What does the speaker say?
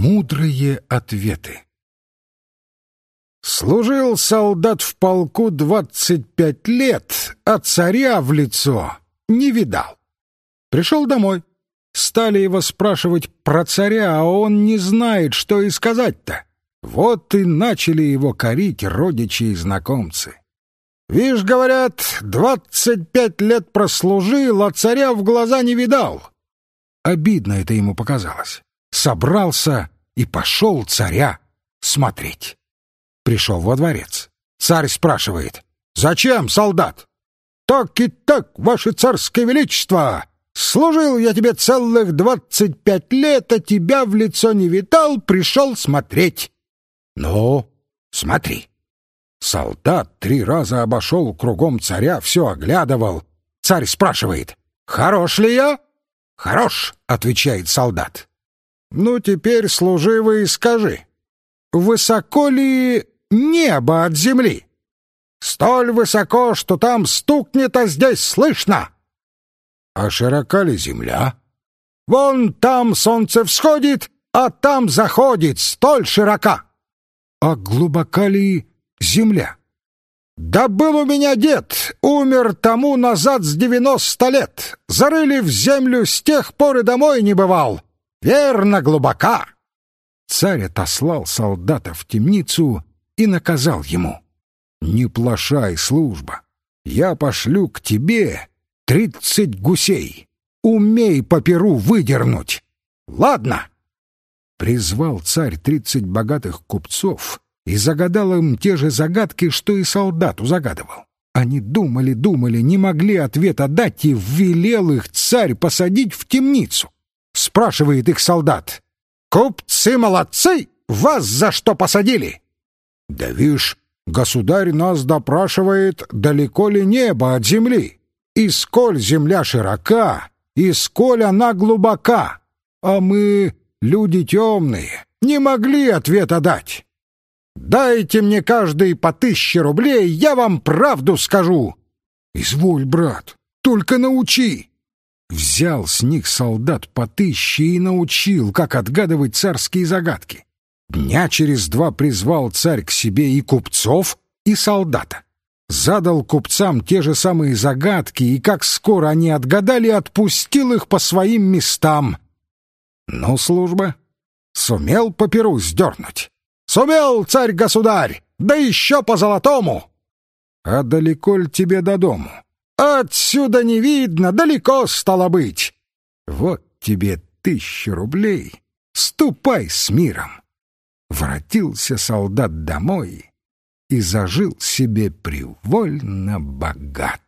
Мудрые ответы Служил солдат в полку двадцать пять лет, а царя в лицо не видал. Пришел домой. Стали его спрашивать про царя, а он не знает, что и сказать-то. Вот и начали его корить родичи и знакомцы. Вишь, говорят, двадцать пять лет прослужил, а царя в глаза не видал. Обидно это ему показалось. Собрался и пошел царя смотреть. Пришел во дворец. Царь спрашивает, «Зачем, солдат?» «Так и так, ваше царское величество! Служил я тебе целых двадцать пять лет, а тебя в лицо не витал, пришел смотреть». «Ну, смотри». Солдат три раза обошел кругом царя, все оглядывал. Царь спрашивает, «Хорош ли я?» «Хорош», — отвечает солдат. «Ну, теперь, служивый, скажи, высоко ли небо от земли?» «Столь высоко, что там стукнет, а здесь слышно». «А широка ли земля?» «Вон там солнце всходит, а там заходит, столь широка». «А глубока ли земля. «Да был у меня дед, умер тому назад с девяносто лет. Зарыли в землю, с тех пор и домой не бывал. Верно, глубока!» Царь отослал солдата в темницу и наказал ему. «Не плашай, служба. Я пошлю к тебе тридцать гусей. Умей по перу выдернуть. Ладно!» Призвал царь тридцать богатых купцов и загадал им те же загадки, что и солдату загадывал. Они думали, думали, не могли ответа дать, и велел их царь посадить в темницу. Спрашивает их солдат. «Купцы молодцы! Вас за что посадили?» «Да вишь, государь нас допрашивает, далеко ли небо от земли, и сколь земля широка, и сколь она глубока, а мы, люди темные, не могли ответа дать». Дайте мне каждый по тысяче рублей, я вам правду скажу. Изволь, брат, только научи. Взял с них солдат по тысяче и научил, как отгадывать царские загадки. Дня через два призвал царь к себе и купцов, и солдата. Задал купцам те же самые загадки, и как скоро они отгадали, отпустил их по своим местам. Ну, служба, сумел по перу сдернуть. Сумел, царь-государь, да еще по золотому. А далеко ли тебе до дому? Отсюда не видно, далеко стало быть. Вот тебе тысяча рублей, ступай с миром. Воротился солдат домой и зажил себе привольно богат.